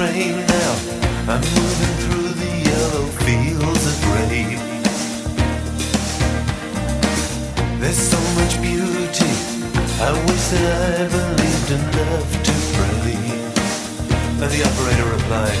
train now. I'm moving through the yellow fields of grain. There's so much beauty. I wish that I believed enough to pray. And the operator replied,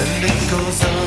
ending goes on.